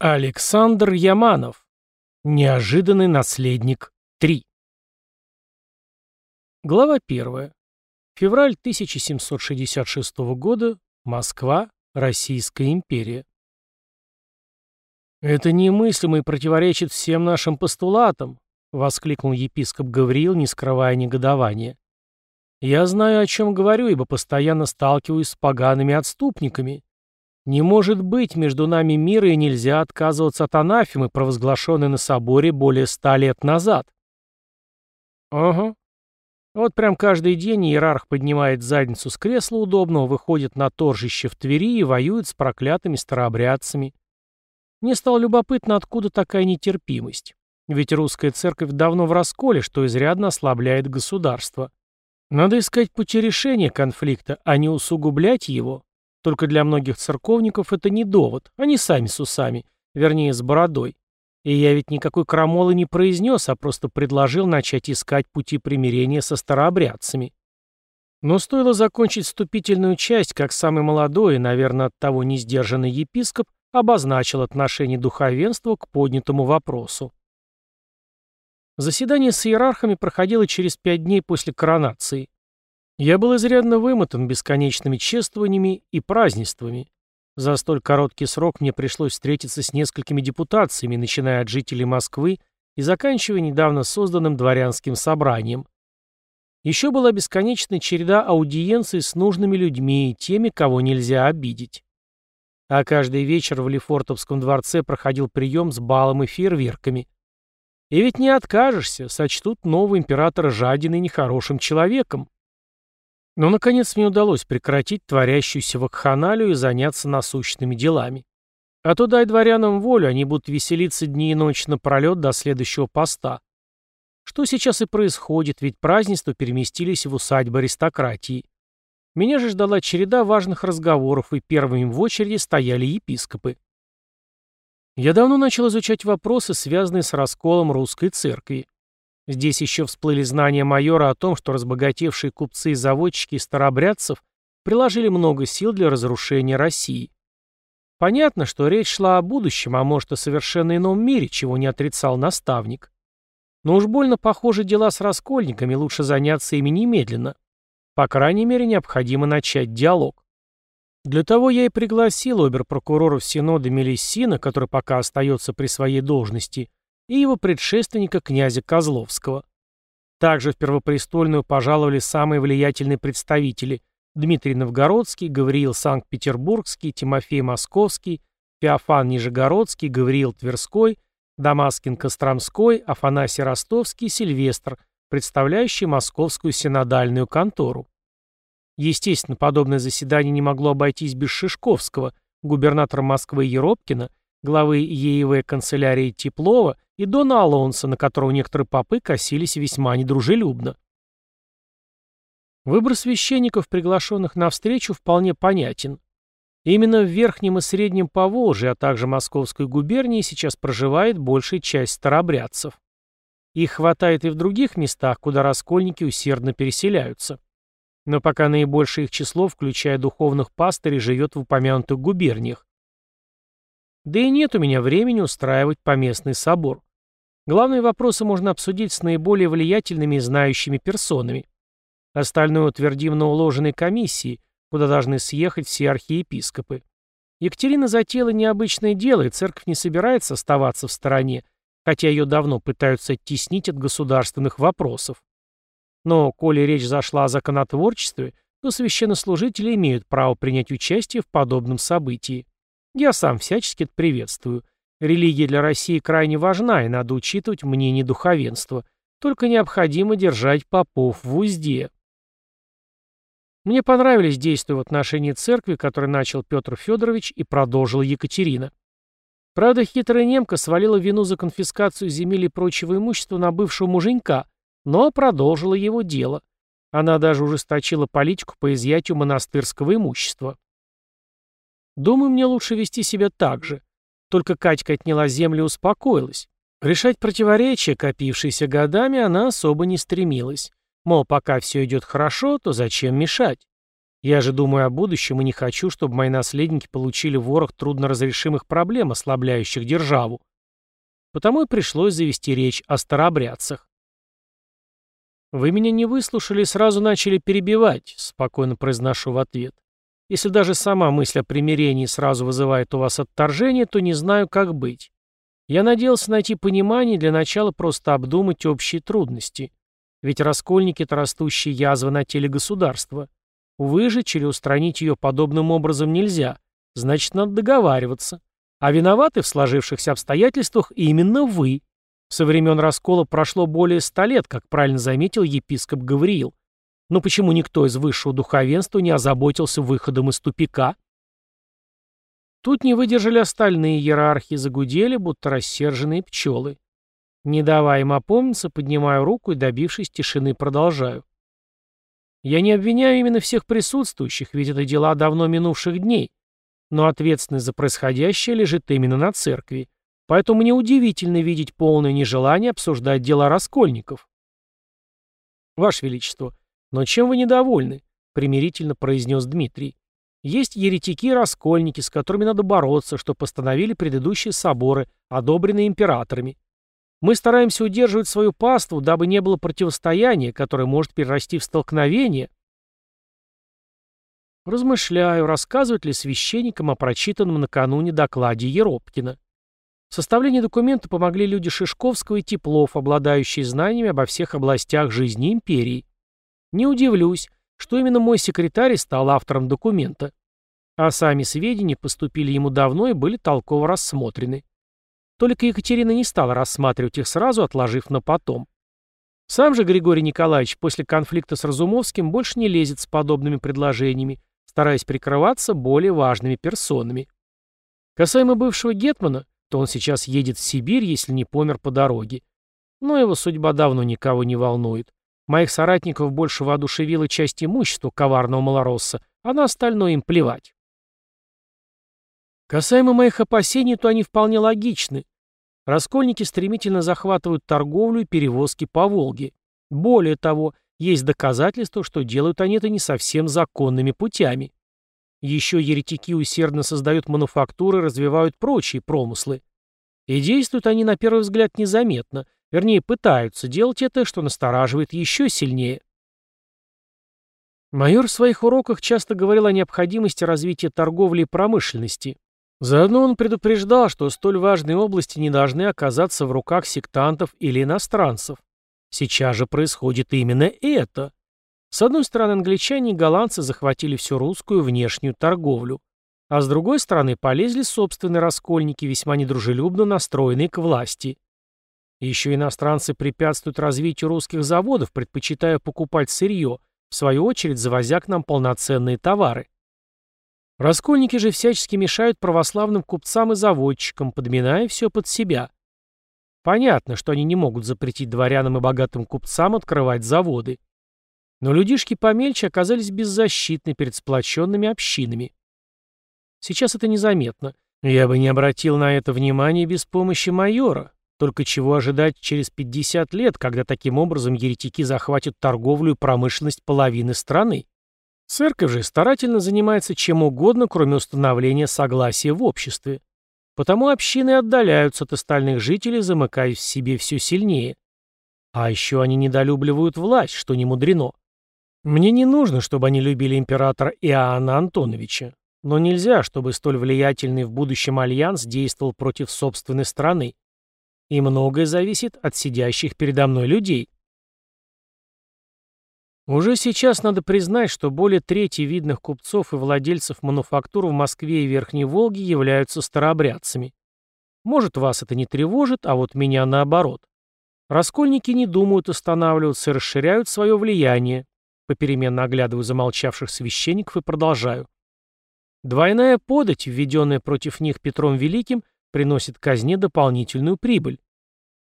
Александр Яманов. Неожиданный наследник 3. Глава 1. Февраль 1766 года. Москва. Российская империя. «Это немыслимо и противоречит всем нашим постулатам», — воскликнул епископ Гавриил, не скрывая негодования. «Я знаю, о чем говорю, ибо постоянно сталкиваюсь с погаными отступниками. Не может быть между нами мира и нельзя отказываться от анафемы, провозглашенной на соборе более ста лет назад. Ага. Вот прям каждый день иерарх поднимает задницу с кресла удобного, выходит на торжище в Твери и воюет с проклятыми старообрядцами. Мне стало любопытно, откуда такая нетерпимость. Ведь русская церковь давно в расколе, что изрядно ослабляет государство. Надо искать пути решения конфликта, а не усугублять его. Только для многих церковников это не довод, они сами с усами, вернее, с бородой. И я ведь никакой крамолы не произнес, а просто предложил начать искать пути примирения со старообрядцами. Но стоило закончить вступительную часть, как самый молодой и, наверное, от того не сдержанный епископ обозначил отношение духовенства к поднятому вопросу. Заседание с иерархами проходило через пять дней после коронации. Я был изрядно вымотан бесконечными чествованиями и празднествами. За столь короткий срок мне пришлось встретиться с несколькими депутациями, начиная от жителей Москвы и заканчивая недавно созданным дворянским собранием. Еще была бесконечная череда аудиенций с нужными людьми и теми, кого нельзя обидеть. А каждый вечер в Лефортовском дворце проходил прием с балом и фейерверками. И ведь не откажешься, сочтут нового императора жадиной нехорошим человеком. Но, наконец, мне удалось прекратить творящуюся вакханалию и заняться насущными делами. А то дай дворянам волю, они будут веселиться дни и ночи напролет до следующего поста. Что сейчас и происходит, ведь празднества переместились в усадьбы аристократии. Меня же ждала череда важных разговоров, и первыми в очереди стояли епископы. Я давно начал изучать вопросы, связанные с расколом русской церкви. Здесь еще всплыли знания майора о том, что разбогатевшие купцы и заводчики из старобрядцев приложили много сил для разрушения России. Понятно, что речь шла о будущем, а может о совершенно ином мире, чего не отрицал наставник. Но уж больно похожи дела с раскольниками, лучше заняться ими немедленно. По крайней мере, необходимо начать диалог. Для того я и пригласил обер-прокурора Синода Мелиссина, который пока остается при своей должности, и его предшественника князя Козловского. Также в Первопрестольную пожаловали самые влиятельные представители Дмитрий Новгородский, Гавриил Санкт-Петербургский, Тимофей Московский, Феофан Нижегородский, Гавриил Тверской, Дамаскин Костромской, Афанасий Ростовский, Сильвестр, представляющий Московскую синодальную контору. Естественно, подобное заседание не могло обойтись без Шишковского, губернатора Москвы Еропкина, главы ЕИВ канцелярии Теплова и Дона Алонса, на которого некоторые попы косились весьма недружелюбно. Выбор священников, приглашенных на встречу, вполне понятен. Именно в Верхнем и Среднем Поволжье, а также Московской губернии сейчас проживает большая часть старобрядцев. Их хватает и в других местах, куда раскольники усердно переселяются. Но пока наибольшее их число, включая духовных пастырей, живет в упомянутых губерниях. Да и нет у меня времени устраивать поместный собор. Главные вопросы можно обсудить с наиболее влиятельными и знающими персонами. Остальное утвердим на уложенной комиссии, куда должны съехать все архиепископы. Екатерина затеяла необычное дело, и церковь не собирается оставаться в стороне, хотя ее давно пытаются оттеснить от государственных вопросов. Но, коли речь зашла о законотворчестве, то священнослужители имеют право принять участие в подобном событии. Я сам всячески это приветствую. Религия для России крайне важна, и надо учитывать мнение духовенства. Только необходимо держать попов в узде. Мне понравились действия в отношении церкви, которые начал Петр Федорович и продолжила Екатерина. Правда, хитрая немка свалила вину за конфискацию земель и прочего имущества на бывшего муженька, но продолжила его дело. Она даже ужесточила политику по изъятию монастырского имущества. Думаю, мне лучше вести себя так же. Только Катька отняла землю и успокоилась. Решать противоречия, копившиеся годами, она особо не стремилась. Мол, пока все идет хорошо, то зачем мешать? Я же думаю о будущем и не хочу, чтобы мои наследники получили ворох трудноразрешимых проблем, ослабляющих державу. Потому и пришлось завести речь о старообрядцах. «Вы меня не выслушали и сразу начали перебивать», — спокойно произношу в ответ. «Если даже сама мысль о примирении сразу вызывает у вас отторжение, то не знаю, как быть. Я надеялся найти понимание для начала просто обдумать общие трудности. Ведь раскольники — это растущие язвы на теле государства. Выжечь или устранить ее подобным образом нельзя. Значит, надо договариваться. А виноваты в сложившихся обстоятельствах именно вы. Со времен раскола прошло более ста лет, как правильно заметил епископ Гавриил. Но почему никто из высшего духовенства не озаботился выходом из тупика? Тут не выдержали остальные иерархи, загудели, будто рассерженные пчелы. Не давая им опомниться, поднимаю руку и, добившись тишины, продолжаю. Я не обвиняю именно всех присутствующих, ведь это дела давно минувших дней. Но ответственность за происходящее лежит именно на церкви. Поэтому мне удивительно видеть полное нежелание обсуждать дела раскольников. Ваше Величество, но чем вы недовольны? Примирительно произнес Дмитрий. Есть еретики-раскольники, с которыми надо бороться, что постановили предыдущие соборы, одобренные императорами. Мы стараемся удерживать свою паству, дабы не было противостояния, которое может перерасти в столкновение. Размышляю, рассказывать ли священникам о прочитанном накануне докладе Еропкина. В составлении документа помогли люди Шишковского и Теплов, обладающие знаниями обо всех областях жизни империи. Не удивлюсь, что именно мой секретарь стал автором документа. А сами сведения поступили ему давно и были толково рассмотрены. Только Екатерина не стала рассматривать их сразу, отложив на потом. Сам же Григорий Николаевич после конфликта с Разумовским больше не лезет с подобными предложениями, стараясь прикрываться более важными персонами. Касаемо бывшего Гетмана, то он сейчас едет в Сибирь, если не помер по дороге. Но его судьба давно никого не волнует. Моих соратников больше воодушевила часть имущества коварного малоросса, а на остальное им плевать. Касаемо моих опасений, то они вполне логичны. Раскольники стремительно захватывают торговлю и перевозки по Волге. Более того, есть доказательства, что делают они это не совсем законными путями. Еще еретики усердно создают мануфактуры развивают прочие промыслы. И действуют они на первый взгляд незаметно, вернее пытаются делать это, что настораживает еще сильнее. Майор в своих уроках часто говорил о необходимости развития торговли и промышленности. Заодно он предупреждал, что столь важные области не должны оказаться в руках сектантов или иностранцев. Сейчас же происходит именно это. С одной стороны, англичане и голландцы захватили всю русскую внешнюю торговлю, а с другой стороны полезли собственные раскольники, весьма недружелюбно настроенные к власти. Еще иностранцы препятствуют развитию русских заводов, предпочитая покупать сырье, в свою очередь завозя к нам полноценные товары. Раскольники же всячески мешают православным купцам и заводчикам, подминая все под себя. Понятно, что они не могут запретить дворянам и богатым купцам открывать заводы. Но людишки помельче оказались беззащитны перед сплоченными общинами. Сейчас это незаметно. Я бы не обратил на это внимания без помощи майора. Только чего ожидать через 50 лет, когда таким образом еретики захватят торговлю и промышленность половины страны? Церковь же старательно занимается чем угодно, кроме установления согласия в обществе. Потому общины отдаляются от остальных жителей, замыкаясь в себе все сильнее. А еще они недолюбливают власть, что не мудрено. Мне не нужно, чтобы они любили императора Иоанна Антоновича. Но нельзя, чтобы столь влиятельный в будущем альянс действовал против собственной страны. И многое зависит от сидящих передо мной людей. Уже сейчас надо признать, что более трети видных купцов и владельцев мануфактур в Москве и Верхней Волге являются старообрядцами. Может, вас это не тревожит, а вот меня наоборот. Раскольники не думают останавливаться и расширяют свое влияние. Попеременно оглядываю замолчавших священников и продолжаю. Двойная подать, введенная против них Петром Великим, приносит казне дополнительную прибыль.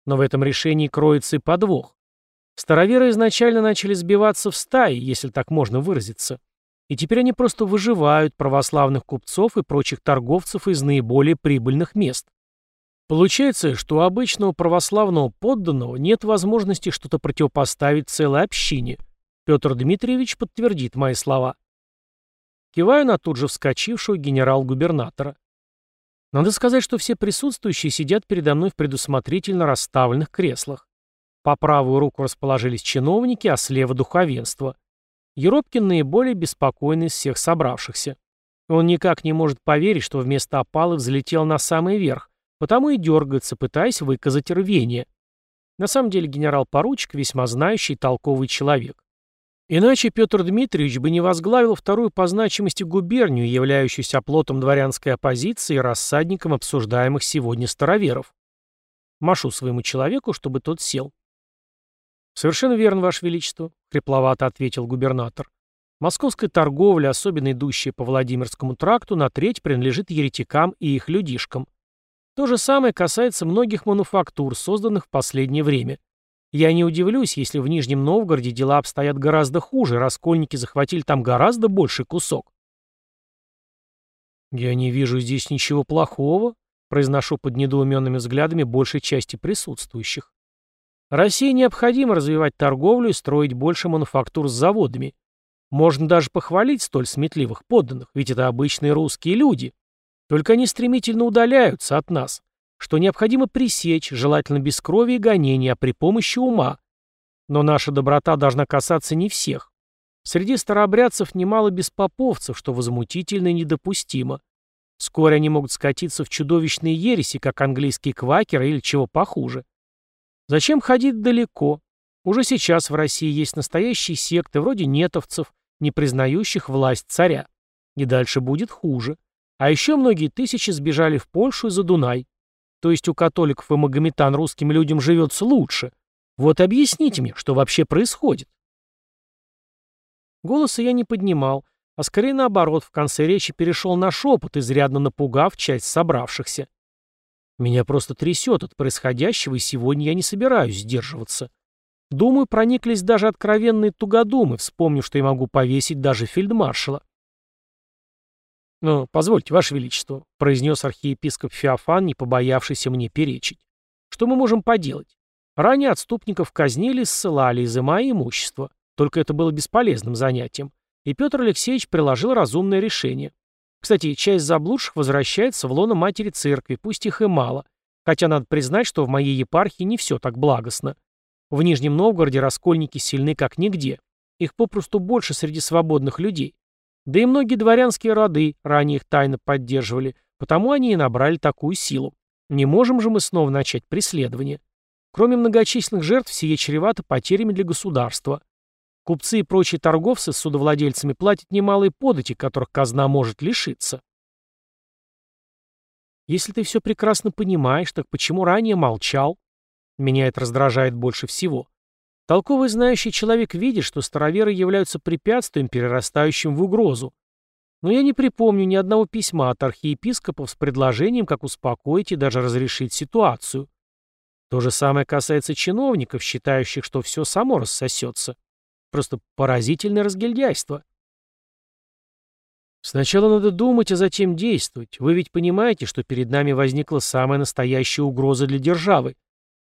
Но в этом решении кроется и подвох. Староверы изначально начали сбиваться в стаи, если так можно выразиться. И теперь они просто выживают православных купцов и прочих торговцев из наиболее прибыльных мест. Получается, что у обычного православного подданного нет возможности что-то противопоставить целой общине. Петр Дмитриевич подтвердит мои слова. Киваю на тут же вскочившего генерал-губернатора. Надо сказать, что все присутствующие сидят передо мной в предусмотрительно расставленных креслах. По правую руку расположились чиновники, а слева духовенство. Еропкин наиболее беспокойный из всех собравшихся. Он никак не может поверить, что вместо опалы взлетел на самый верх, потому и дергается, пытаясь выказать рвение. На самом деле генерал-поручик весьма знающий и толковый человек. Иначе Петр Дмитриевич бы не возглавил вторую по значимости губернию, являющуюся оплотом дворянской оппозиции и рассадником обсуждаемых сегодня староверов. Машу своему человеку, чтобы тот сел. «Совершенно верно, Ваше Величество», — хрипловато ответил губернатор. «Московская торговля, особенно идущая по Владимирскому тракту, на треть принадлежит еретикам и их людишкам. То же самое касается многих мануфактур, созданных в последнее время. Я не удивлюсь, если в Нижнем Новгороде дела обстоят гораздо хуже, раскольники захватили там гораздо больший кусок. «Я не вижу здесь ничего плохого», — произношу под недоуменными взглядами большей части присутствующих. России необходимо развивать торговлю и строить больше мануфактур с заводами. Можно даже похвалить столь сметливых подданных, ведь это обычные русские люди. Только они стремительно удаляются от нас что необходимо пресечь, желательно без крови и гонений, а при помощи ума. Но наша доброта должна касаться не всех. Среди старообрядцев немало беспоповцев, что возмутительно и недопустимо. Вскоре они могут скатиться в чудовищные ереси, как английские квакеры или чего похуже. Зачем ходить далеко? Уже сейчас в России есть настоящие секты, вроде нетовцев, не признающих власть царя. И дальше будет хуже. А еще многие тысячи сбежали в Польшу и за Дунай. То есть у католиков и магометан русским людям живется лучше. Вот объясните мне, что вообще происходит. Голоса я не поднимал, а скорее наоборот, в конце речи перешел на шепот, изрядно напугав часть собравшихся. Меня просто трясет от происходящего, и сегодня я не собираюсь сдерживаться. Думаю, прониклись даже откровенные тугодумы, вспомнив, что я могу повесить даже фельдмаршала. «Ну, позвольте, Ваше Величество», — произнес архиепископ Феофан, не побоявшийся мне перечить. «Что мы можем поделать? Ранее отступников казнили, ссылали, изымая имущество. Только это было бесполезным занятием. И Петр Алексеевич приложил разумное решение. Кстати, часть заблудших возвращается в лоно матери церкви, пусть их и мало. Хотя надо признать, что в моей епархии не все так благостно. В Нижнем Новгороде раскольники сильны как нигде. Их попросту больше среди свободных людей. Да и многие дворянские роды ранее их тайно поддерживали, потому они и набрали такую силу. Не можем же мы снова начать преследование. Кроме многочисленных жертв, сие чревато потерями для государства. Купцы и прочие торговцы с судовладельцами платят немалые подати, которых казна может лишиться. Если ты все прекрасно понимаешь, так почему ранее молчал? Меня это раздражает больше всего. Толковый знающий человек видит, что староверы являются препятствием, перерастающим в угрозу. Но я не припомню ни одного письма от архиепископов с предложением, как успокоить и даже разрешить ситуацию. То же самое касается чиновников, считающих, что все само рассосется. Просто поразительное разгильдяйство. Сначала надо думать, а затем действовать. Вы ведь понимаете, что перед нами возникла самая настоящая угроза для державы.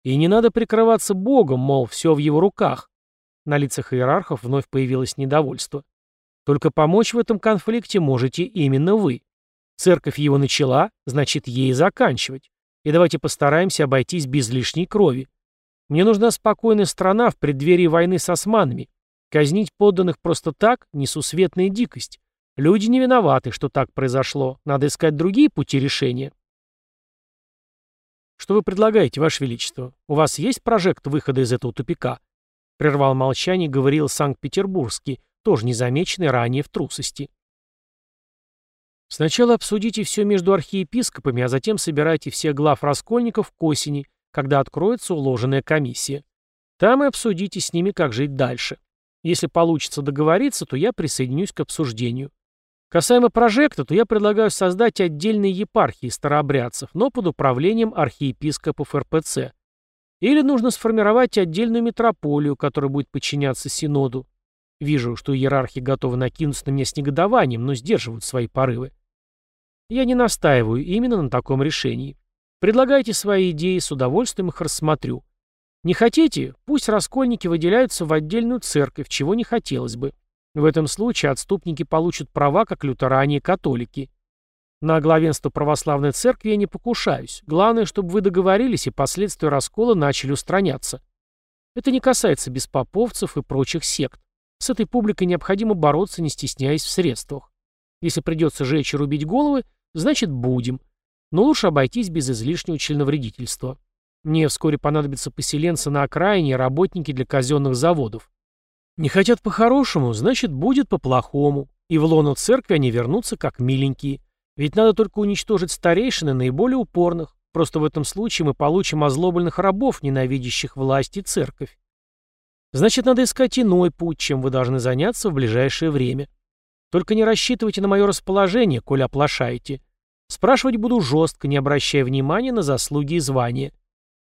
И не надо прикрываться Богом, мол, все в его руках. На лицах иерархов вновь появилось недовольство. Только помочь в этом конфликте можете именно вы. Церковь его начала, значит, ей заканчивать. И давайте постараемся обойтись без лишней крови. Мне нужна спокойная страна в преддверии войны с османами. Казнить подданных просто так – несусветная дикость. Люди не виноваты, что так произошло. Надо искать другие пути решения. «Что вы предлагаете, Ваше Величество? У вас есть прожект выхода из этого тупика?» Прервал молчание, говорил Санкт-Петербургский, тоже незамеченный ранее в трусости. «Сначала обсудите все между архиепископами, а затем собирайте всех глав раскольников к осени, когда откроется уложенная комиссия. Там и обсудите с ними, как жить дальше. Если получится договориться, то я присоединюсь к обсуждению. Касаемо прожекта, то я предлагаю создать отдельные епархии старообрядцев, но под управлением архиепископов РПЦ. Или нужно сформировать отдельную митрополию, которая будет подчиняться синоду. Вижу, что иерархи готовы накинуться на меня с негодованием, но сдерживают свои порывы. Я не настаиваю именно на таком решении. Предлагайте свои идеи, с удовольствием их рассмотрю. Не хотите? Пусть раскольники выделяются в отдельную церковь, чего не хотелось бы. В этом случае отступники получат права, как лютеране католики. На главенство православной церкви я не покушаюсь. Главное, чтобы вы договорились и последствия раскола начали устраняться. Это не касается беспоповцев и прочих сект. С этой публикой необходимо бороться, не стесняясь в средствах. Если придется жечь и рубить головы, значит будем. Но лучше обойтись без излишнего членовредительства. Мне вскоре понадобятся поселенцы на окраине и работники для казенных заводов. Не хотят по-хорошему, значит будет по-плохому. И в лоно церкви они вернутся как миленькие. Ведь надо только уничтожить старейшины наиболее упорных. Просто в этом случае мы получим озлобленных рабов, ненавидящих власть и церковь. Значит, надо искать иной путь, чем вы должны заняться в ближайшее время. Только не рассчитывайте на мое расположение, коль оплошаете. Спрашивать буду жестко, не обращая внимания на заслуги и звания.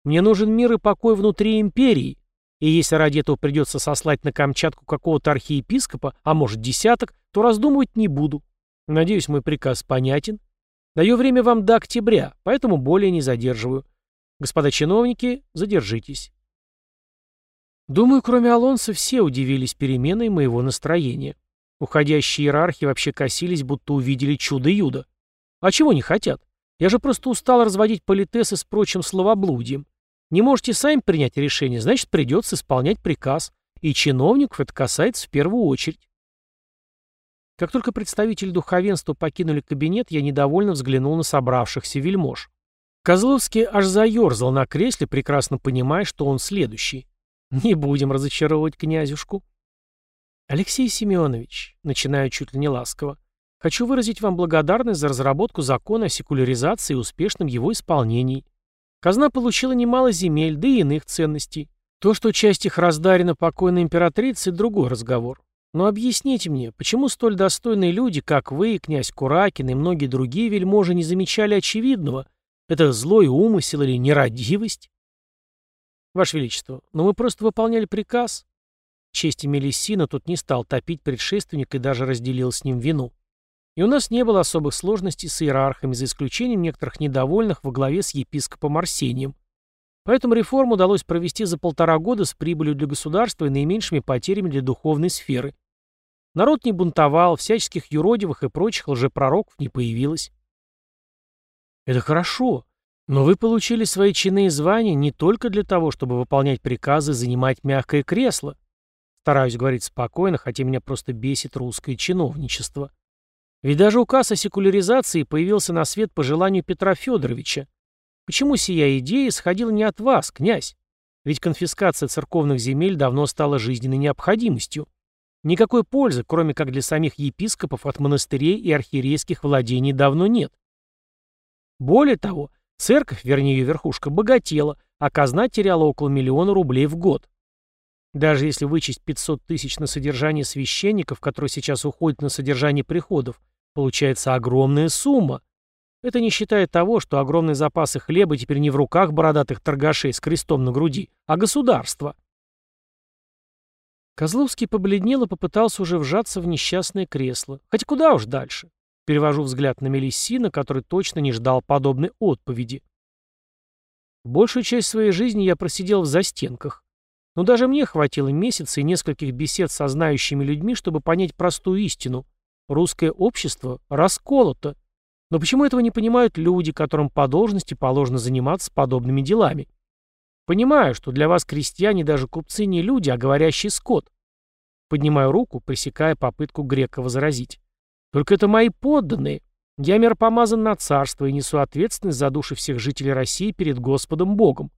Мне нужен мир и покой внутри империи, и если ради этого придется сослать на Камчатку какого-то архиепископа, а может десяток, то раздумывать не буду. Надеюсь, мой приказ понятен. Даю время вам до октября, поэтому более не задерживаю. Господа чиновники, задержитесь. Думаю, кроме Алонса, все удивились переменой моего настроения. Уходящие иерархи вообще косились, будто увидели чудо-юдо. А чего не хотят? Я же просто устал разводить политесы с прочим словоблудием. Не можете сами принять решение, значит, придется исполнять приказ. И чиновников это касается в первую очередь. Как только представители духовенства покинули кабинет, я недовольно взглянул на собравшихся вельмож. Козловский аж заерзал на кресле, прекрасно понимая, что он следующий. Не будем разочаровывать князюшку. Алексей Семенович, начинаю чуть ли не ласково, хочу выразить вам благодарность за разработку закона о секуляризации и успешном его исполнении. Казна получила немало земель, да и иных ценностей. То, что часть их раздарена покойной императрице, другой разговор. Но объясните мне, почему столь достойные люди, как вы, князь Куракин и многие другие вельможи, не замечали очевидного? Это злой умысел или нерадивость? Ваше Величество, но мы просто выполняли приказ. Честь Мелиссина тут не стал топить предшественника и даже разделил с ним вину. И у нас не было особых сложностей с иерархами, за исключением некоторых недовольных во главе с епископом Арсением. Поэтому реформу удалось провести за полтора года с прибылью для государства и наименьшими потерями для духовной сферы. Народ не бунтовал, всяческих юродивых и прочих лжепророков не появилось. Это хорошо, но вы получили свои чины и звания не только для того, чтобы выполнять приказы и занимать мягкое кресло. Стараюсь говорить спокойно, хотя меня просто бесит русское чиновничество. Ведь даже указ о секуляризации появился на свет по желанию Петра Федоровича. Почему сия идея исходила не от вас, князь? Ведь конфискация церковных земель давно стала жизненной необходимостью. Никакой пользы, кроме как для самих епископов, от монастырей и архиерейских владений давно нет. Более того, церковь, вернее ее верхушка, богатела, а казна теряла около миллиона рублей в год. Даже если вычесть 500 тысяч на содержание священников, которые сейчас уходят на содержание приходов, получается огромная сумма. Это не считая того, что огромные запасы хлеба теперь не в руках бородатых торгашей с крестом на груди, а государства. Козловский побледнел и попытался уже вжаться в несчастное кресло. Хотя куда уж дальше. Перевожу взгляд на Мелиссина, который точно не ждал подобной отповеди. Большую часть своей жизни я просидел в застенках. Но даже мне хватило месяца и нескольких бесед со знающими людьми, чтобы понять простую истину. Русское общество расколото. Но почему этого не понимают люди, которым по должности положено заниматься подобными делами? Понимаю, что для вас крестьяне даже купцы не люди, а говорящий скот. Поднимаю руку, пресекая попытку грека возразить. Только это мои подданные. Я мир помазан на царство и несу ответственность за души всех жителей России перед Господом Богом.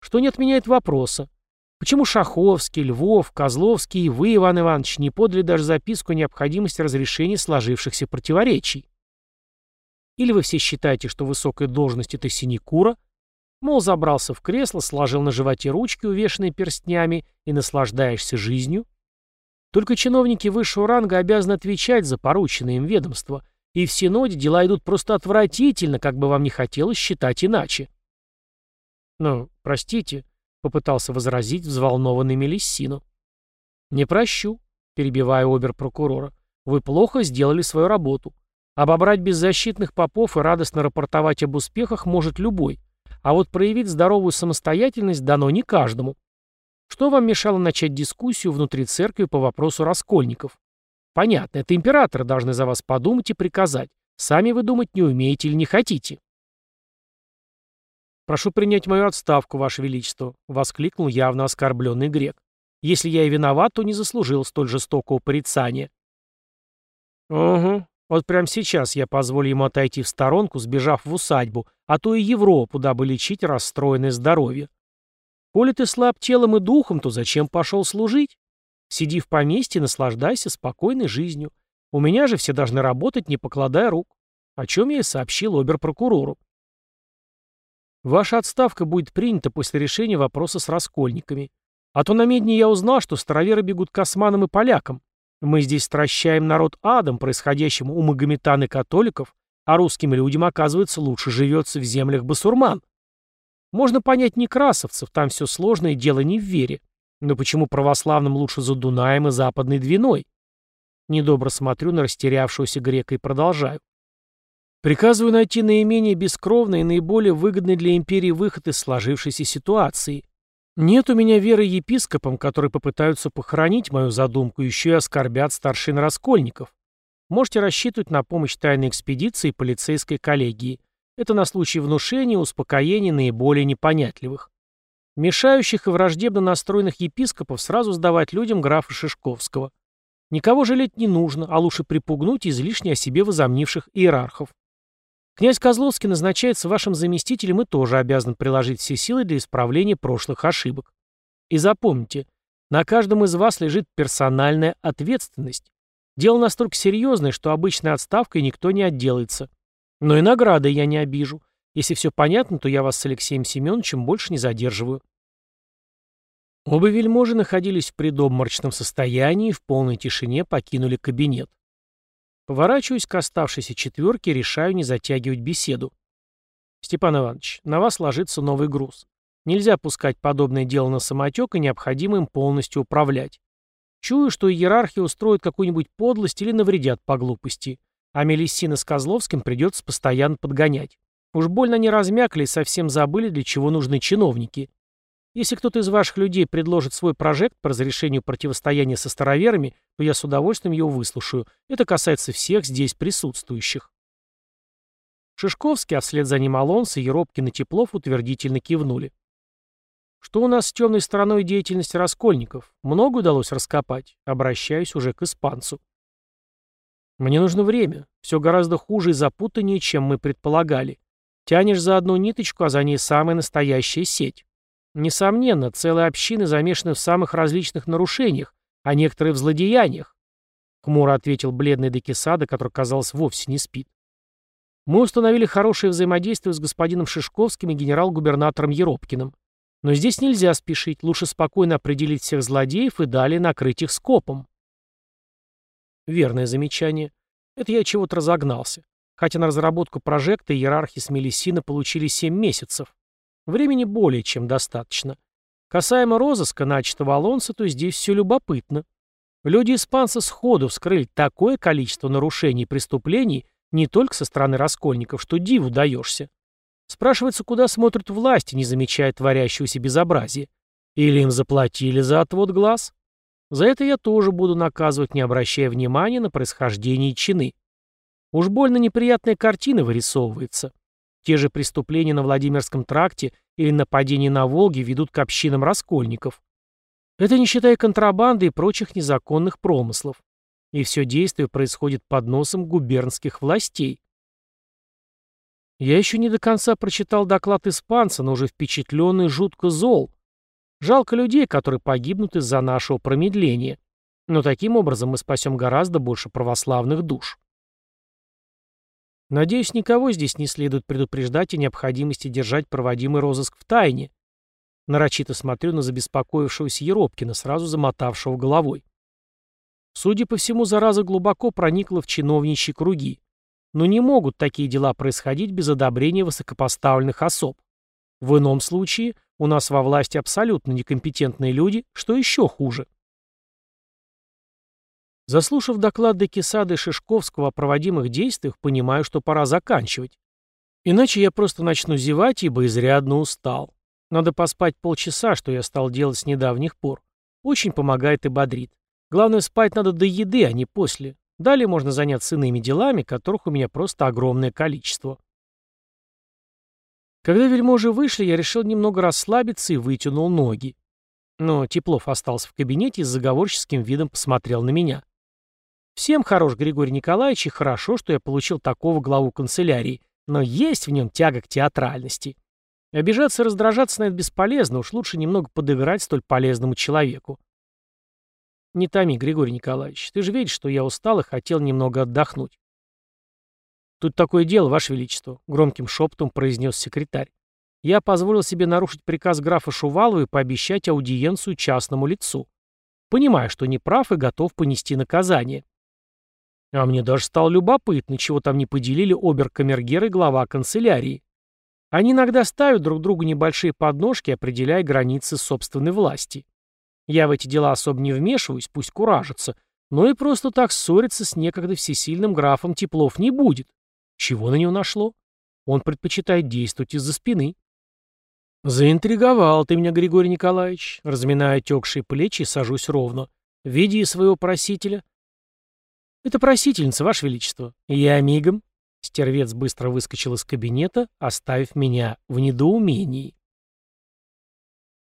Что не отменяет вопроса. Почему Шаховский, Львов, Козловский и вы, Иван Иванович, не подали даже записку о необходимости разрешения сложившихся противоречий? Или вы все считаете, что высокая должность — это синекура, Мол, забрался в кресло, сложил на животе ручки, увешанные перстнями, и наслаждаешься жизнью. Только чиновники высшего ранга обязаны отвечать за порученное им ведомство, и в Синоде дела идут просто отвратительно, как бы вам не хотелось считать иначе. «Ну, простите», — попытался возразить взволнованный Мелиссину. «Не прощу», — перебивая обер-прокурора. «Вы плохо сделали свою работу. Обобрать беззащитных попов и радостно рапортовать об успехах может любой, а вот проявить здоровую самостоятельность дано не каждому. Что вам мешало начать дискуссию внутри церкви по вопросу раскольников? Понятно, это императоры должны за вас подумать и приказать. Сами вы думать не умеете или не хотите. «Прошу принять мою отставку, Ваше Величество», — воскликнул явно оскорбленный грек. «Если я и виноват, то не заслужил столь жестокого порицания». «Угу. Вот прямо сейчас я позволю ему отойти в сторонку, сбежав в усадьбу, а то и Европу, дабы лечить расстроенное здоровье. Коли ты слаб телом и духом, то зачем пошел служить? Сиди в поместье, наслаждайся спокойной жизнью. У меня же все должны работать, не покладая рук. О чем я и сообщил оберпрокурору. Ваша отставка будет принята после решения вопроса с раскольниками. А то на медне я узнал, что староверы бегут к османам и полякам. Мы здесь стращаем народ адом, происходящим у магометан и католиков, а русским людям, оказывается, лучше живется в землях басурман. Можно понять некрасовцев, там все сложно и дело не в вере. Но почему православным лучше за Дунаем и Западной Двиной? Недобро смотрю на растерявшегося грека и продолжаю. Приказываю найти наименее бескровный и наиболее выгодный для империи выход из сложившейся ситуации. Нет у меня веры епископам, которые попытаются похоронить мою задумку, еще и оскорбят старшин раскольников. Можете рассчитывать на помощь тайной экспедиции и полицейской коллегии. Это на случай внушения успокоения наиболее непонятливых. Мешающих и враждебно настроенных епископов сразу сдавать людям графа Шишковского. Никого жалеть не нужно, а лучше припугнуть излишне о себе возомнивших иерархов. Князь Козловский назначается вашим заместителем и тоже обязан приложить все силы для исправления прошлых ошибок. И запомните, на каждом из вас лежит персональная ответственность. Дело настолько серьезное, что обычной отставкой никто не отделается. Но и награды я не обижу. Если все понятно, то я вас с Алексеем Семеновичем больше не задерживаю. Оба вельможи находились в предобморочном состоянии и в полной тишине покинули кабинет. Поворачиваюсь к оставшейся четверке и решаю не затягивать беседу. Степан Иванович, на вас ложится новый груз. Нельзя пускать подобное дело на самотек, и необходимо им полностью управлять. Чую, что иерархия устроит какую-нибудь подлость или навредят по глупости. А Мелиссина с Козловским придется постоянно подгонять. Уж больно не размякли и совсем забыли, для чего нужны чиновники. Если кто-то из ваших людей предложит свой прожект по разрешению противостояния со староверами, то я с удовольствием его выслушаю. Это касается всех здесь присутствующих. Шишковский, а вслед за ним Алонсо, Еропкин и Теплов утвердительно кивнули. Что у нас с темной стороной деятельности раскольников? Много удалось раскопать? Обращаюсь уже к испанцу. Мне нужно время. Все гораздо хуже и запутаннее, чем мы предполагали. Тянешь за одну ниточку, а за ней самая настоящая сеть. Несомненно, целые общины замешаны в самых различных нарушениях, а некоторые в злодеяниях. Хмуро ответил бледный Декисада, который, казалось, вовсе не спит. Мы установили хорошее взаимодействие с господином Шишковским и генерал-губернатором Еропкиным. Но здесь нельзя спешить, лучше спокойно определить всех злодеев и далее накрыть их скопом. Верное замечание. Это я чего-то разогнался. Хотя на разработку прожекта иерархи с Мелисина получили 7 месяцев. Времени более чем достаточно. Касаемо розыска начатого Алонса, то здесь все любопытно. Люди испанца сходу вскрыли такое количество нарушений и преступлений не только со стороны раскольников, что диву даешься. Спрашивается, куда смотрят власти, не замечая творящегося безобразия. Или им заплатили за отвод глаз? За это я тоже буду наказывать, не обращая внимания на происхождение чины. Уж больно неприятная картина вырисовывается. Те же преступления на Владимирском тракте или нападения на Волге ведут к общинам раскольников. Это не считая контрабанды и прочих незаконных промыслов. И все действие происходит под носом губернских властей. Я еще не до конца прочитал доклад испанца, но уже впечатленный жутко зол. Жалко людей, которые погибнут из-за нашего промедления. Но таким образом мы спасем гораздо больше православных душ. Надеюсь, никого здесь не следует предупреждать о необходимости держать проводимый розыск в тайне. Нарочито смотрю на забеспокоившегося Еропкина, сразу замотавшего головой. Судя по всему, зараза глубоко проникла в чиновничьи круги. Но не могут такие дела происходить без одобрения высокопоставленных особ. В ином случае у нас во власти абсолютно некомпетентные люди, что еще хуже. Заслушав доклад Декисада и Шишковского о проводимых действиях, понимаю, что пора заканчивать. Иначе я просто начну зевать, ибо изрядно устал. Надо поспать полчаса, что я стал делать с недавних пор. Очень помогает и бодрит. Главное, спать надо до еды, а не после. Далее можно заняться иными делами, которых у меня просто огромное количество. Когда вельможи вышли, я решил немного расслабиться и вытянул ноги. Но Теплов остался в кабинете и с заговорческим видом посмотрел на меня. Всем хорош Григорий Николаевич, и хорошо, что я получил такого главу канцелярии, но есть в нем тяга к театральности. Обижаться и раздражаться на это бесполезно, уж лучше немного подыграть столь полезному человеку. Не томи, Григорий Николаевич, ты же видишь, что я устал и хотел немного отдохнуть. Тут такое дело, Ваше Величество, громким шепотом произнес секретарь. Я позволил себе нарушить приказ графа Шувалова и пообещать аудиенцию частному лицу. Понимаю, что не прав и готов понести наказание. А мне даже стало любопытно, чего там не поделили обер-камергер и глава канцелярии. Они иногда ставят друг другу небольшие подножки, определяя границы собственной власти. Я в эти дела особо не вмешиваюсь, пусть куражится, но и просто так ссориться с некогда всесильным графом Теплов не будет. Чего на него нашло? Он предпочитает действовать из-за спины. Заинтриговал ты меня, Григорий Николаевич. Разминая отекшие плечи, сажусь ровно. Види своего просителя. Это просительница, Ваше Величество. Я мигом. Стервец быстро выскочил из кабинета, оставив меня в недоумении.